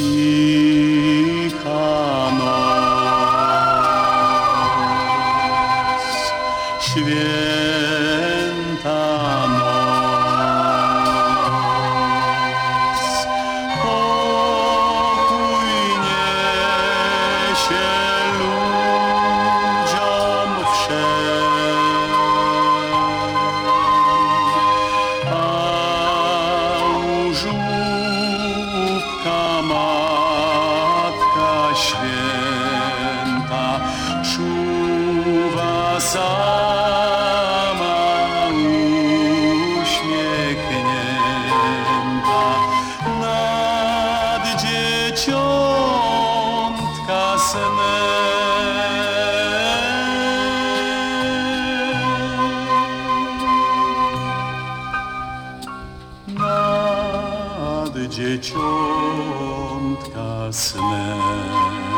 cicha noc, święta Święta. Czuwa sama uśmiechnięta. Nad dzieciątka snem nad dzieciątka podcastnet.